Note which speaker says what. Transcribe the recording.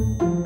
Speaker 1: Thank you.